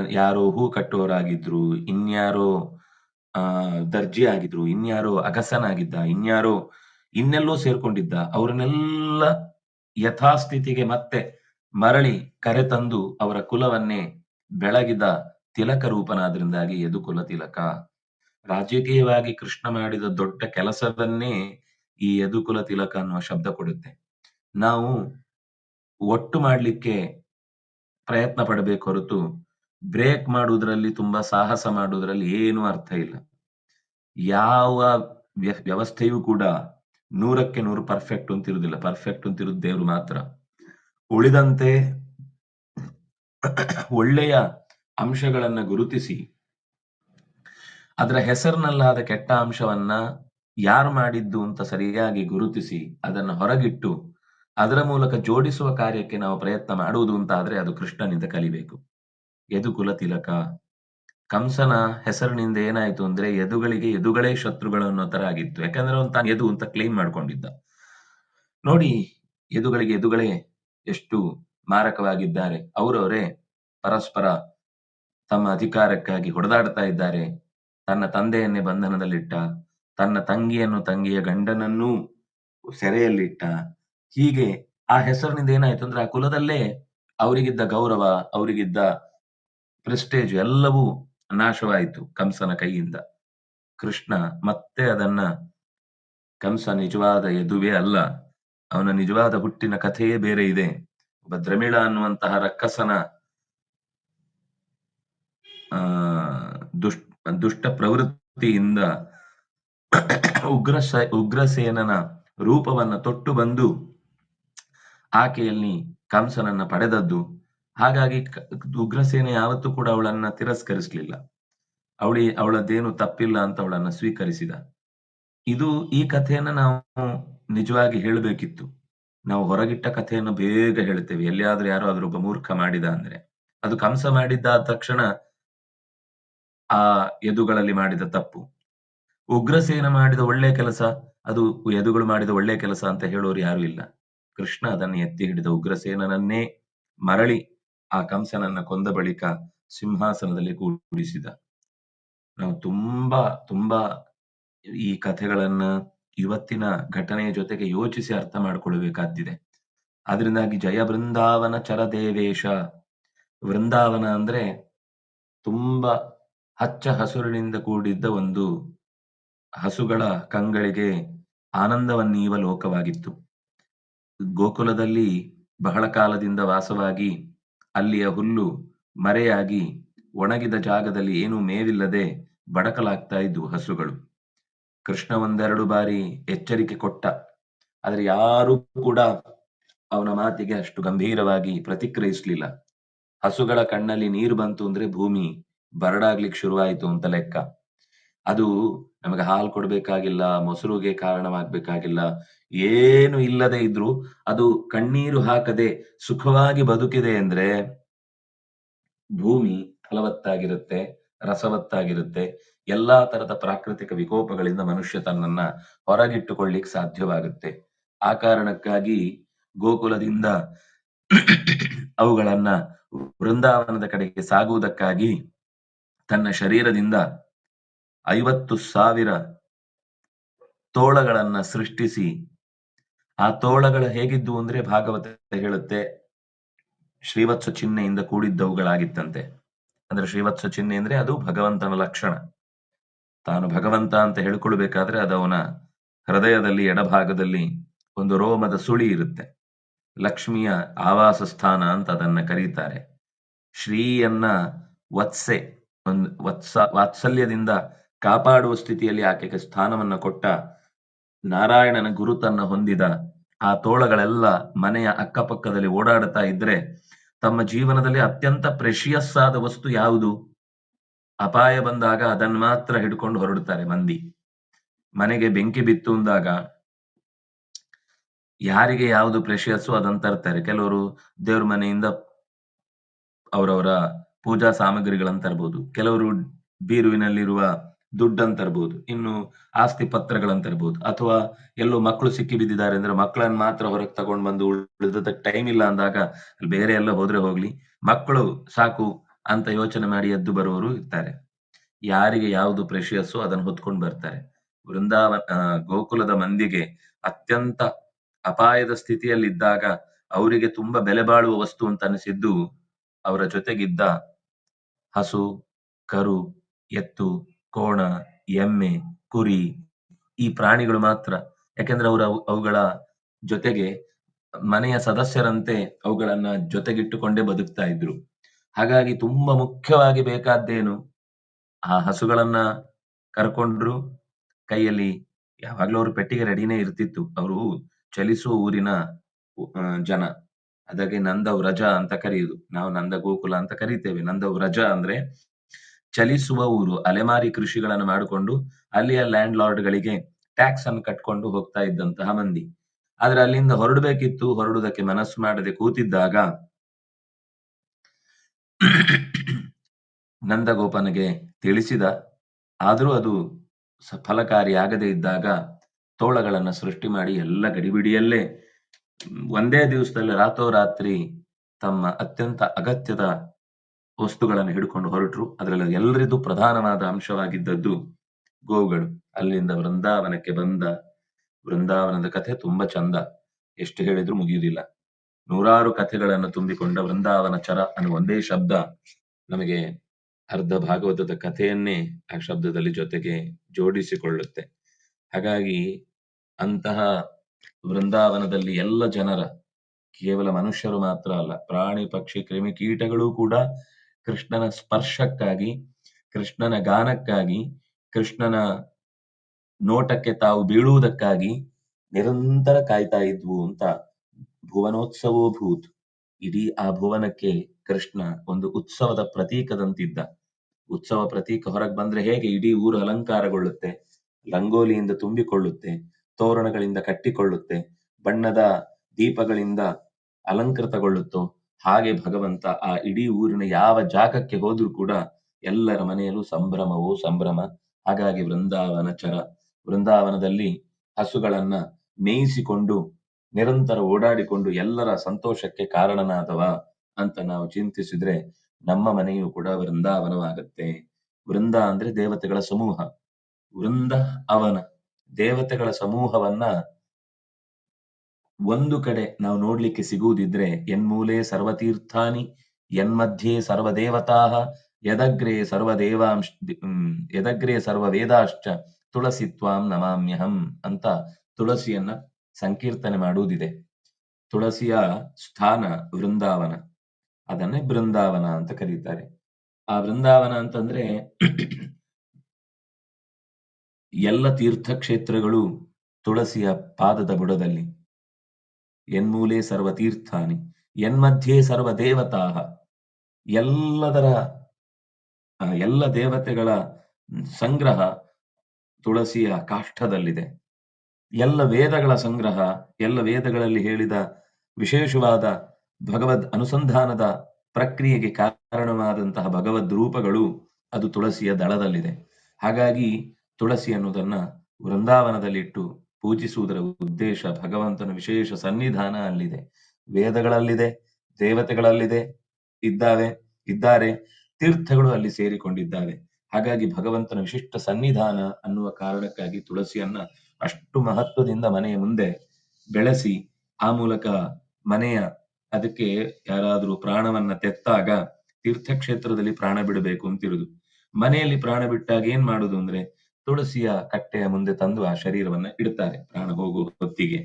ಯಾರೋ ಹೂ ಕಟ್ಟುವವರಾಗಿದ್ರು, ಇನ್ಯಾರೋ, ಆ ದರ್ಜಿ ಆಗಿದ್ರು ಇನ್ಯಾರೋ ಅಗಸನಾಗಿದ್ದ, ಇನ್ಯಾರೋ ಇನ್ನೆಲ್ಲೋ ಸೇರ್ಕೊಂಡಿದ್ದ, ಅವ್ರನ್ನೆಲ್ಲ ಯಥಾಸ್ಥಿತಿಗೆ ಮತ್ತೆ ಮರಳಿ ಕರೆತಂದು ಅವರ ಕುಲವನ್ನೇ ಬೆಳಗಿದ ತಿಲಕ ರೂಪನಾದ್ರಿಂದಾಗಿ ಯದುಕುಲ ತಿಲಕ. ರಾಜಕೀಯವಾಗಿ ಕೃಷ್ಣ ಮಾಡಿದ ದೊಡ್ಡ ಕೆಲಸವನ್ನೇ ಈ ಯದುಕುಲ ತಿಲಕ ಅನ್ನುವ ಶಬ್ದ ಕೊಡುತ್ತೆ. ನಾವು ಒಟ್ಟು ಮಾಡಲಿಕ್ಕೆ ಪ್ರಯತ್ನ ಪಡಬೇಕು ಹೊರತು ಬ್ರೇಕ್ ಮಾಡುವುದರಲ್ಲಿ ತುಂಬಾ ಸಾಹಸ ಮಾಡುವುದರಲ್ಲಿ ಏನು ಅರ್ಥ ಇಲ್ಲ. ಯಾವ ವ್ಯ- ವ್ಯವಸ್ಥೆಯೂ ಕೂಡ ನೂರಕ್ಕೆ ನೂರು ಪರ್ಫೆಕ್ಟ್ ಅಂತಿರುವುದಿಲ್ಲ. ಪರ್ಫೆಕ್ಟ್ ಅಂತಿರುವುದು ದೇವರು ಮಾತ್ರ. ಉಳಿದಂತೆ ಒಳ್ಳೆಯ ಅಂಶಗಳನ್ನ ಗುರುತಿಸಿ, ಅದರ ಹೆಸರಿನಲ್ಲಾದ ಕೆಟ್ಟ ಅಂಶವನ್ನ ಯಾರು ಮಾಡಿದ್ದು ಅಂತ ಸರಿಯಾಗಿ ಗುರುತಿಸಿ, ಅದನ್ನು ಹೊರಗಿಟ್ಟು, ಅದರ ಮೂಲಕ ಜೋಡಿಸುವ ಕಾರ್ಯಕ್ಕೆ ನಾವು ಪ್ರಯತ್ನ ಮಾಡುವುದು ಅಂತ ಆದ್ರೆ ಅದು ಕೃಷ್ಣನಿಂದ ಕಲಿಬೇಕು. ಯದುಕುಲ ತಿಲಕ. ಕಂಸನ ಹೆಸರಿನಿಂದ ಏನಾಯ್ತು ಅಂದ್ರೆ ಯದುಗಳಿಗೆ ಯದುಗಳೇ ಶತ್ರುಗಳು ಅನ್ನೋ ತರ ಆಗಿತ್ತು. ಯಾಕಂದ್ರೆ ಅವನು ತಾನು ಯದು ಅಂತ ಕ್ಲೇಮ್ ಮಾಡ್ಕೊಂಡಿದ್ದ. ನೋಡಿ ಯದುಗಳಿಗೆ ಯದುಗಳೇ ಎಷ್ಟು ಮಾರಕವಾಗಿದ್ದಾರೆ. ಅವರವರೇ ಪರಸ್ಪರ ತಮ್ಮ ಅಧಿಕಾರಕ್ಕಾಗಿ ಹೊಡೆದಾಡ್ತಾ ಇದ್ದಾರೆ. ತನ್ನ ತಂದೆಯನ್ನೇ ಬಂಧನದಲ್ಲಿಟ್ಟ, ತನ್ನ ತಂಗಿಯನ್ನು ತಂಗಿಯ ಗಂಡನನ್ನೂ ಸೆರೆಯಲ್ಲಿಟ್ಟ. ಹೀಗೆ ಆ ಹೆಸರಿನಿಂದ ಏನಾಯ್ತು ಅಂದ್ರೆ ಆ ಕುಲದಲ್ಲೇ ಅವರಿಗಿದ್ದ ಗೌರವ, ಅವರಿಗಿದ್ದ ಪ್ರೆಸ್ಟೇಜ್ ಎಲ್ಲವೂ ನಾಶವಾಯಿತು ಕಂಸನ ಕೈಯಿಂದ. ಕೃಷ್ಣ ಮತ್ತೆ ಅದನ್ನ, ಕಂಸ ನಿಜವಾದ ಯದುವೇ ಅಲ್ಲ, ಅವನ ನಿಜವಾದ ಹುಟ್ಟಿನ ಕಥೆಯೇ ಬೇರೆ ಇದೆ. ಒಬ್ಬ ದ್ರಮಿಳ ಅನ್ನುವಂತಹ ರಕ್ಕಸನ ದುಷ್ಟ ದುಷ್ಟ ಪ್ರವೃತ್ತಿಯಿಂದ ಉಗ್ರ ಉಗ್ರಸೇನನ ರೂಪವನ್ನ ತೊಟ್ಟು ಬಂದು ಆಕೆಯಲ್ಲಿ ಕಂಸನನ್ನ ಪಡೆದದ್ದು. ಹಾಗಾಗಿ ಉಗ್ರಸೇನೆ ಯಾವತ್ತೂ ಕೂಡ ಅವಳನ್ನ ತಿರಸ್ಕರಿಸಲಿಲ್ಲ. ಅವಳಿ, ಅವಳದ್ದೇನು ತಪ್ಪಿಲ್ಲ ಅಂತ ಅವಳನ್ನ ಸ್ವೀಕರಿಸಿದ. ಇದು ಈ ಕಥೆಯನ್ನ ನಾವು ನಿಜವಾಗಿ ಹೇಳಬೇಕಿತ್ತು. ನಾವು ಹೊರಗಿಟ್ಟ ಕಥೆಯನ್ನು ಬೇಗ ಹೇಳ್ತೇವೆ. ಎಲ್ಲಿಯಾದ್ರೂ ಯಾರೋ ಆದ್ರೂ ಒಬ್ಬ ಮೂರ್ಖ ಮಾಡಿದ ಅಂದ್ರೆ. ಅದು ಕಂಸ ಮಾಡಿದ್ದಾದ ತಕ್ಷಣ ಆ ಯದುಗಳಲ್ಲಿ ಮಾಡಿದ ತಪ್ಪು. ಉಗ್ರಸೇನ ಮಾಡಿದ ಒಳ್ಳೆ ಕೆಲಸ, ಅದು ಯದುಗಳು ಮಾಡಿದ ಒಳ್ಳೆ ಕೆಲಸ ಅಂತ ಹೇಳೋರು ಯಾರು ಇಲ್ಲ. ಕೃಷ್ಣ ಅದನ್ನು ಎತ್ತಿ ಹಿಡಿದ ಉಗ್ರಸೇನನನ್ನೇ ಮರಳಿ ಆ ಕಂಸನನ್ನ ಕೊಂದ ಬಳಿಕ ಸಿಂಹಾಸನದಲ್ಲಿ ಕೂಡಿಸಿದ. ನಾವು ತುಂಬಾ ತುಂಬಾ ಈ ಕಥೆಗಳನ್ನ ಇವತ್ತಿನ ಘಟನೆಯ ಜೊತೆಗೆ ಯೋಚಿಸಿ ಅರ್ಥ ಮಾಡ್ಕೊಳ್ಬೇಕಾದ್ದಿದೆ. ಅದರಿಂದಾಗಿ ಜಯ ಬೃಂದಾವನ ಚರದೇವೇಶ ವೃಂದಾವನ ಅಂದ್ರೆ ತುಂಬಾ ಹಚ್ಚ ಹಸುರಿನಿಂದ ಕೂಡಿದ್ದ ಒಂದು ಹಸುಗಳ ಕಂಗಳಿಗೆ ಆನಂದವನ್ನೀವ ಲೋಕವಾಗಿತ್ತು. ಗೋಕುಲದಲ್ಲಿ ಬಹಳ ಕಾಲದಿಂದ ವಾಸವಾಗಿ ಅಲ್ಲಿಯ ಹುಲ್ಲು ಮರೆಯಾಗಿ ಒಣಗಿದ ಜಾಗದಲ್ಲಿ ಏನೂ ಮೇವಿಲ್ಲದೆ ಬಡಕಲಾಗ್ತಾ ಇದ್ವು ಹಸುಗಳು. ಕೃಷ್ಣ ಒಂದೆರಡು ಬಾರಿ ಎಚ್ಚರಿಕೆ ಕೊಟ್ಟ. ಆದ್ರೆ ಯಾರೂ ಕೂಡ ಅವನ ಮಾತಿಗೆ ಅಷ್ಟು ಗಂಭೀರವಾಗಿ ಪ್ರತಿಕ್ರಿಯಿಸಲಿಲ್ಲ. ಹಸುಗಳ ಕಣ್ಣಲ್ಲಿ ನೀರು ಬಂತು ಅಂದ್ರೆ ಭೂಮಿ ಬರಡಾಗ್ಲಿಕ್ಕೆ ಶುರುವಾಯಿತು ಅಂತ ಲೆಕ್ಕ. ಅದು ನಮಗೆ ಹಾಲು ಕೊಡ್ಬೇಕಾಗಿಲ್ಲ, ಮೊಸರುಗೆ ಕಾರಣವಾಗ್ಬೇಕಾಗಿಲ್ಲ, ಏನು ಇಲ್ಲದೆ ಇದ್ರು ಅದು ಕಣ್ಣೀರು ಹಾಕದೆ ಸುಖವಾಗಿ ಬದುಕಿದೆ ಅಂದ್ರೆ ಭೂಮಿ ಫಲವತ್ತಾಗಿರುತ್ತೆ, ರಸವತ್ತಾಗಿರುತ್ತೆ, ಎಲ್ಲಾ ತರದ ಪ್ರಾಕೃತಿಕ ವಿಕೋಪಗಳಿಂದ ಮನುಷ್ಯ ತನ್ನನ್ನ ಹೊರಗಿಟ್ಟುಕೊಳ್ಳಿಕ್ ಸಾಧ್ಯವಾಗುತ್ತೆ. ಆ ಕಾರಣಕ್ಕಾಗಿ ಗೋಕುಲದಿಂದ ಅವುಗಳನ್ನ ವೃಂದಾವನದ ಕಡೆಗೆ ಸಾಗುವುದಕ್ಕಾಗಿ ತನ್ನ ಶರೀರದಿಂದ ಐವತ್ತು ಸಾವಿರ ತೋಳಗಳನ್ನ ಸೃಷ್ಟಿಸಿ, ಆ ತೋಳಗಳ ಹೇಗಿದ್ದು ಅಂದ್ರೆ ಭಾಗವತ ಹೇಳುತ್ತೆ, ಶ್ರೀವತ್ಸ ಚಿಹ್ನೆಯಿಂದ ಕೂಡಿದ್ದವುಗಳಾಗಿತ್ತಂತೆ. ಅಂದ್ರೆ ಶ್ರೀವತ್ಸ ಚಿಹ್ನೆ ಅಂದ್ರೆ ಅದು ಭಗವಂತನ ಲಕ್ಷಣ. ತಾನು ಭಗವಂತ ಅಂತ ಹೇಳ್ಕೊಳ್ಬೇಕಾದ್ರೆ ಅದು ಅವನ ಹೃದಯದಲ್ಲಿ ಎಡಭಾಗದಲ್ಲಿ ಒಂದು ರೋಮದ ಸುಳಿ ಇರುತ್ತೆ. ಲಕ್ಷ್ಮಿಯ ಆವಾಸ ಸ್ಥಾನ ಅಂತ ಅದನ್ನ ಕರೀತಾರೆ. ಶ್ರೀಯನ್ನ ವತ್ಸೆ ಒಂದು ವತ್ಸ, ವಾತ್ಸಲ್ಯದಿಂದ ಕಾಪಾಡುವ ಸ್ಥಿತಿಯಲ್ಲಿ ಆಕೆಗೆ ಸ್ಥಾನವನ್ನ ಕೊಟ್ಟ ನಾರಾಯಣನ ಗುರುತನ್ನ ಹೊಂದಿದ ಆ ತೋಳಗಳೆಲ್ಲ ಮನೆಯ ಅಕ್ಕಪಕ್ಕದಲ್ಲಿ ಓಡಾಡ್ತಾ ಇದ್ರೆ ತಮ್ಮ ಜೀವನದಲ್ಲಿ ಅತ್ಯಂತ ಪ್ರೆಷಿಯಸ್ ಆದ ವಸ್ತು ಯಾವುದು? ಅಪಾಯ ಬಂದಾಗ ಅದನ್ನ ಮಾತ್ರ ಹಿಡ್ಕೊಂಡು ಹೊರಡುತ್ತಾರೆ ಮಂದಿ. ಮನೆಗೆ ಬೆಂಕಿ ಬಿತ್ತು ಅಂದಾಗ ಯಾರಿಗೆ ಯಾವುದು ಪ್ರೆಷಿಯಸ್ಸು ಅದನ್ನ ತರ್ತಾರೆ? ಕೆಲವರು ದೇವ್ರ ಮನೆಯಿಂದ ಅವರವರ ಪೂಜಾ ಸಾಮಗ್ರಿಗಳನ್ನ ತರಬಹುದು ಕೆಲವರು ಬೀರುವಿನಲ್ಲಿರುವ ದುಡ್ಡನ್ನು ತರಬಹುದು ಇನ್ನು ಆಸ್ತಿ ಪತ್ರಗಳನ್ನು ತರಬಹುದು ಅಥವಾ ಎಲ್ಲೋ ಮಕ್ಕಳು ಸಿಕ್ಕಿ ಬಿದ್ದಿದ್ದಾರೆ ಅಂದ್ರೆ ಮಕ್ಕಳನ್ನ ಮಾತ್ರ ಹೊರಗೆ ತಗೊಂಡ್ ಬಂದು ಉಳಿದ ಟೈಮ್ ಇಲ್ಲ ಅಂದಾಗ ಬೇರೆ ಎಲ್ಲ ಹೋದ್ರೆ ಹೋಗ್ಲಿ. ಮಕ್ಕಳು ಸಾಕು ಅಂತ ಯೋಚನೆ ಮಾಡಿ ಎದ್ದು ಬರುವವರು ಇರ್ತಾರೆ. ಯಾರಿಗೆ ಯಾವುದು ಪ್ರೆಷಿಯಸ್ಸು ಅದನ್ನು ಹೊತ್ಕೊಂಡು ಬರ್ತಾರೆ. ವೃಂದಾವನ ಗೋಕುಲದ ಮಂದಿಗೆ ಅತ್ಯಂತ ಅಪಾಯದ ಸ್ಥಿತಿಯಲ್ಲಿದ್ದಾಗ ಅವರಿಗೆ ತುಂಬಾ ಬೆಲೆ ಬಾಳುವ ವಸ್ತು ಅಂತ ಅನಿಸಿದ್ದು ಅವರ ಜೊತೆಗಿದ್ದ ಹಸು, ಕರು, ಎತ್ತು, ಕೋಣ, ಎಮ್ಮೆ, ಕುರಿ ಈ ಪ್ರಾಣಿಗಳು ಮಾತ್ರ. ಯಾಕೆಂದ್ರೆ ಅವರು ಅವುಗಳ ಜೊತೆಗೆ ಮನೆಯ ಸದಸ್ಯರಂತೆ ಅವುಗಳನ್ನ ಜೊತೆಗಿಟ್ಟುಕೊಂಡೇ ಬದುಕ್ತಾ ಇದ್ರು. ಹಾಗಾಗಿ ತುಂಬಾ ಮುಖ್ಯವಾಗಿ ಬೇಕಾದ್ದೇನು ಆ ಹಸುಗಳನ್ನ ಕರ್ಕೊಂಡ್ರು ಕೈಯಲ್ಲಿ ಯಾವಾಗ್ಲೂ ಅವ್ರ ಪೆಟ್ಟಿಗೆ ರೆಡಿನೇ ಇರ್ತಿತ್ತು. ಅವರು ಚಲಿಸುವ ಊರಿನ ಜನ. ಅದಕ್ಕೆ ನಂದ ವ್ರಜ ಅಂತ ಕರೆಯುವುದು ನಾವು ನಂದ ಗೋಕುಲ ಅಂತ ಕರೀತೇವೆ. ನಂದ ವ್ರಜ ಅಂದ್ರೆ ಚಲಿಸುವ ಊರು. ಅಲೆಮಾರಿ ಕೃಷಿಗಳನ್ನು ಮಾಡಿಕೊಂಡು ಅಲ್ಲಿಯ ಲ್ಯಾಂಡ್ ಲಾರ್ಡ್ ಗಳಿಗೆ ಟ್ಯಾಕ್ಸ್ ಅನ್ನು ಕಟ್ಕೊಂಡು ಹೋಗ್ತಾ ಇದ್ದಂತಹ ಮಂದಿ. ಆದ್ರೆ ಅಲ್ಲಿಂದ ಹೊರಡಬೇಕಿತ್ತು. ಹೊರಡುವುದಕ್ಕೆ ಮನಸ್ಸು ಮಾಡದೆ ಕೂತಿದ್ದಾಗ ನಂದಗೋಪನಿಗೆ ತಿಳಿಸಿದ. ಆದರೂ ಅದು ಸ- ಫಲಕಾರಿಯಾಗದೇ ಇದ್ದಾಗ ತೋಳಗಳನ್ನ ಸೃಷ್ಟಿ ಮಾಡಿ ಎಲ್ಲ ಗಡಿಬಿಡಿಯಲ್ಲೇ ಒಂದೇ ದಿವಸದಲ್ಲಿ ರಾತೋರಾತ್ರಿ ತಮ್ಮ ಅತ್ಯಂತ ಅಗತ್ಯದ ವಸ್ತುಗಳನ್ನು ಹಿಡ್ಕೊಂಡು ಹೊರಟರು. ಅದರಲ್ಲಿ ಎಲ್ಲರಿಗೂ ಪ್ರಧಾನವಾದ ಅಂಶವಾಗಿದ್ದದ್ದು ಗೋವುಗಳು ಅಲ್ಲಿಂದ ವೃಂದಾವನಕ್ಕೆ ಬಂದ ವೃಂದಾವನದ ಕಥೆ ತುಂಬಾ ಚಂದ. ಎಷ್ಟು ಹೇಳಿದ್ರು ಮುಗಿಯುವುದಿಲ್ಲ. ನೂರಾರು ಕಥೆಗಳನ್ನು ತುಂಬಿಕೊಂಡ ವೃಂದಾವನ ಚರ ಅನ್ನುವ ಒಂದೇ ಶಬ್ದ ನಮಗೆ ಅರ್ಧ ಭಾಗವತದ ಕಥೆಯನ್ನೇ ಆ ಶಬ್ದದಲ್ಲಿ ಜೊತೆಗೆ ಜೋಡಿಸಿಕೊಳ್ಳುತ್ತೆ. ಹಾಗಾಗಿ ಅಂತಹ ವೃಂದಾವನದಲ್ಲಿ ಎಲ್ಲ ಜನರ, ಕೇವಲ ಮನುಷ್ಯರು ಮಾತ್ರ ಅಲ್ಲ, ಪ್ರಾಣಿ, ಪಕ್ಷಿ, ಕ್ರಿಮಿ ಕೀಟಗಳು ಕೂಡ ಕೃಷ್ಣನ ಸ್ಪರ್ಶಕ್ಕಾಗಿ, ಕೃಷ್ಣನ ಗಾನಕ್ಕಾಗಿ, ಕೃಷ್ಣನ ನೋಟಕ್ಕೆ ತಾವು ಬೀಳುವುದಕ್ಕಾಗಿ ನಿರಂತರ ಕಾಯ್ತಾ ಇದ್ವು ಅಂತ ಭುವನೋತ್ಸವೋ ಭೂತ್. ಇಡೀ ಆ ಭುವನಕ್ಕೆ ಕೃಷ್ಣ ಒಂದು ಉತ್ಸವದ ಪ್ರತೀಕದಂತಿದ್ದ. ಉತ್ಸವ ಪ್ರತೀಕ ಹೊರಗೆ ಬಂದ್ರೆ ಹೇಗೆ? ಇಡೀ ಊರು ಅಲಂಕಾರಗೊಳ್ಳುತ್ತೆ, ರಂಗೋಲಿಯಿಂದ ತುಂಬಿಕೊಳ್ಳುತ್ತೆ ತೋರಣಗಳಿಂದ ಕಟ್ಟಿಕೊಳ್ಳುತ್ತೆ, ಬಣ್ಣದ ದೀಪಗಳಿಂದ ಅಲಂಕೃತಗೊಳ್ಳುತ್ತೋ, ಹಾಗೆ ಭಗವಂತ ಆ ಇಡೀ ಊರಿನ ಯಾವ ಜಾಗಕ್ಕೆ ಹೋದ್ರೂ ಕೂಡ ಎಲ್ಲರ ಮನೆಯಲ್ಲೂ ಸಂಭ್ರಮವೋ ಸಂಭ್ರಮ. ಹಾಗಾಗಿ ವೃಂದಾವನ ಚರ, ವೃಂದಾವನದಲ್ಲಿ ಹಸುಗಳನ್ನ ಮೇಯಿಸಿಕೊಂಡು, ನಿರಂತರ ಓಡಾಡಿಕೊಂಡು ಎಲ್ಲರ ಸಂತೋಷಕ್ಕೆ ಕಾರಣನಾದವ ಅಂತ ನಾವು ಚಿಂತಿಸಿದ್ರೆ ನಮ್ಮ ಮನೆಯು ಕೂಡ ವೃಂದಾವನವಾಗತ್ತೆ. ವೃಂದ ಅಂದ್ರೆ ದೇವತೆಗಳ ಸಮೂಹ. ವೃಂದ ಅವನ. ದೇವತೆಗಳ ಸಮೂಹವನ್ನ ಒಂದು ಕಡೆ ನಾವು ನೋಡ್ಲಿಕ್ಕೆ ಸಿಗುವುದಿದ್ರೆ, ಎನ್ಮೂಲೆ ಸರ್ವತೀರ್ಥಾನಿ, ಎನ್ಮಧ್ಯೆ ಸರ್ವದೇವತಾ, ಯದಗ್ರೆ ಸರ್ವದೇವಾಂಶ್ ಯದಗ್ರೆ ಸರ್ವ ವೇದಾಶ್ಚ ತ್ವಾಂ ನಮಾಮ್ಯಹಂ ಅಂತ ತುಳಸಿಯನ್ನ ಸಂಕೀರ್ತನೆ ಮಾಡುವುದಿದೆ. ತುಳಸಿಯ ಸ್ಥಾನ ವೃಂದಾವನ. ಅದನ್ನೇ ಬೃಂದಾವನ ಅಂತ ಕರೀತಾರೆ. ಆ ವೃಂದಾವನ ಅಂತಂದ್ರೆ ಎಲ್ಲ ತೀರ್ಥಕ್ಷೇತ್ರಗಳು ತುಳಸಿಯ ಪಾದದ ಬುಡದಲ್ಲಿ. ಎನ್ಮೂಲೆ ಸರ್ವ ತೀರ್ಥಾನಿ ಎನ್ಮಧ್ಯೆ ಸರ್ವ ದೇವತಾ ಎಲ್ಲದರ ಎಲ್ಲ ದೇವತೆಗಳ ಸಂಗ್ರಹ ತುಳಸಿಯ ಕಾಷ್ಠದಲ್ಲಿದೆ. ಎಲ್ಲ ವೇದಗಳ ಸಂಗ್ರಹ, ಎಲ್ಲ ವೇದಗಳಲ್ಲಿ ಹೇಳಿದ ವಿಶೇಷವಾದ ಭಗವದ್ ಅನುಸಂಧಾನದ ಪ್ರಕ್ರಿಯೆಗೆ ಕಾರಣವಾದಂತಹ ಭಗವದ್ ರೂಪಗಳು ಅದು ತುಳಸಿಯ ದಳದಲ್ಲಿದೆ. ಹಾಗಾಗಿ ತುಳಸಿ ಅನ್ನೋದನ್ನ ವೃಂದಾವನದಲ್ಲಿಟ್ಟು ಪೂಜಿಸುವುದರ ಉದ್ದೇಶ ಭಗವಂತನ ವಿಶೇಷ ಸನ್ನಿಧಾನ ಅಲ್ಲಿದೆ. ವೇದಗಳಲ್ಲಿದೆ, ದೇವತೆಗಳಲ್ಲಿದೆ, ಇದ್ದಾವೆ, ಇದ್ದಾರೆ, ತೀರ್ಥಗಳು ಅಲ್ಲಿ ಸೇರಿಕೊಂಡಿದ್ದಾವೆ. ಹಾಗಾಗಿ ಭಗವಂತನ ವಿಶಿಷ್ಟ ಸನ್ನಿಧಾನ ಅನ್ನುವ ಕಾರಣಕ್ಕಾಗಿ ತುಳಸಿಯನ್ನ ಅಷ್ಟು ಮಹತ್ವದಿಂದ ಮನೆಯ ಮುಂದೆ ಬೆಳೆಸಿ, ಆ ಮೂಲಕ ಮನೆಯ ಅದಕ್ಕೆ ಯಾರಾದರೂ ಪ್ರಾಣವನ್ನ ತೆತ್ತಾಗ ತೀರ್ಥಕ್ಷೇತ್ರದಲ್ಲಿ ಪ್ರಾಣ ಬಿಡಬೇಕು ಅಂತಿರುದು. ಮನೆಯಲ್ಲಿ ಪ್ರಾಣ ಬಿಟ್ಟಾಗ ಏನ್ ಮಾಡುದು ಅಂದ್ರೆ ತುಳಸಿಯ ಕಟ್ಟೆಯ ಮುಂದೆ ತಂದು ಆ ಶರೀರವನ್ನ ಇಡ್ತಾರೆ ಪ್ರಾಣ ಹೋಗುವ ಹೊತ್ತಿಗೆ.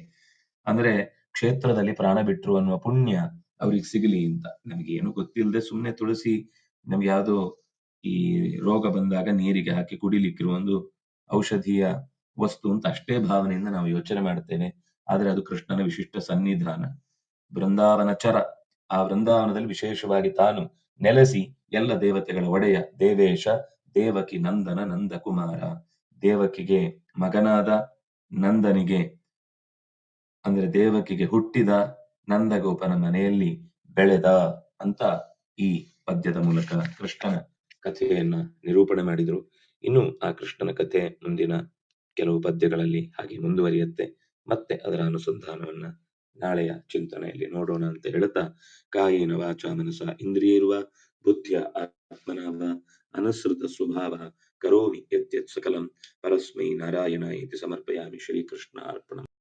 ಅಂದ್ರೆ ಕ್ಷೇತ್ರದಲ್ಲಿ ಪ್ರಾಣ ಬಿಟ್ರು ಅನ್ನುವ ಪುಣ್ಯ ಅವ್ರಿಗೆ ಸಿಗಲಿ ಅಂತ. ನಮಗೆ ಏನು ಗೊತ್ತಿಲ್ಲದೆ ಸುಮ್ನೆ ತುಳಸಿ ನಮ್ಗೆ ಯಾವ್ದೋ ಈ ರೋಗ ಬಂದಾಗ ನೀರಿಗೆ ಹಾಕಿ ಕುಡಿಲಿಕ್ಕಿರುವ ಒಂದು ಔಷಧೀಯ ವಸ್ತು ಅಂತ ಅಷ್ಟೇ ಭಾವನೆಯಿಂದ ನಾವು ಯೋಚನೆ ಮಾಡ್ತೇವೆ ಆದ್ರೆ ಅದು ಕೃಷ್ಣನ ವಿಶಿಷ್ಟ ಸನ್ನಿಧಾನ. ಬೃಂದಾವನ ಚರ. ಆ ಬೃಂದಾವನದಲ್ಲಿ ವಿಶೇಷವಾಗಿ ತಾನು ನೆಲೆಸಿ ಎಲ್ಲ ದೇವತೆಗಳ ಒಡೆಯ ದೇವೇಶ ದೇವಕಿ ನಂದನ ನಂದಕುಮಾರ. ದೇವಕಿಗೆ ಮಗನಾದ ನಂದನಿಗೆ, ಅಂದ್ರೆ ದೇವಕಿಗೆ ಹುಟ್ಟಿದ ನಂದಗೋಪನ ಮನೆಯಲ್ಲಿ ಬೆಳೆದ ಅಂತ ಈ ಪದ್ಯದ ಮೂಲಕ ಕೃಷ್ಣನ ಕಥೆಯನ್ನ ನಿರೂಪಣೆ ಮಾಡಿದ್ರು. ಇನ್ನು ಆ ಕೃಷ್ಣನ ಕಥೆ ಮುಂದಿನ ಕೆಲವು ಪದ್ಯಗಳಲ್ಲಿ ಹಾಗೆ ಮುಂದುವರಿಯುತ್ತೆ. ಮತ್ತೆ ಅದರ ಅನುಸಂಧಾನವನ್ನ ನಾಳೆಯ ಚಿಂತನೆಯಲ್ಲಿ ನೋಡೋಣ ಅಂತ ಹೇಳುತ್ತಾ ಕಾಯಿನ ವಾಚ ಮನಸ ಇಂದ್ರಿಯರ್ವ, ಬುದ್ಧಿಯ ಆತ್ಮನಾಭ ಅನುಸೃತ ಸ್ವಭಾವ करोमि यत् यत् सकलं परस्मै नारायणाय इति समर्पयामि श्रीकृष्णार्पणम्।